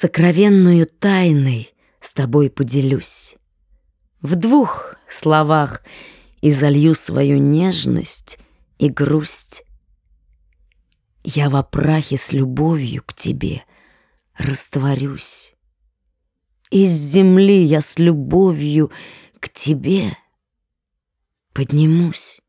Сокровенную тайной с тобой поделюсь. В двух словах изолью свою нежность и грусть. Я во прахе с любовью к тебе растворюсь. Из земли я с любовью к тебе поднимусь.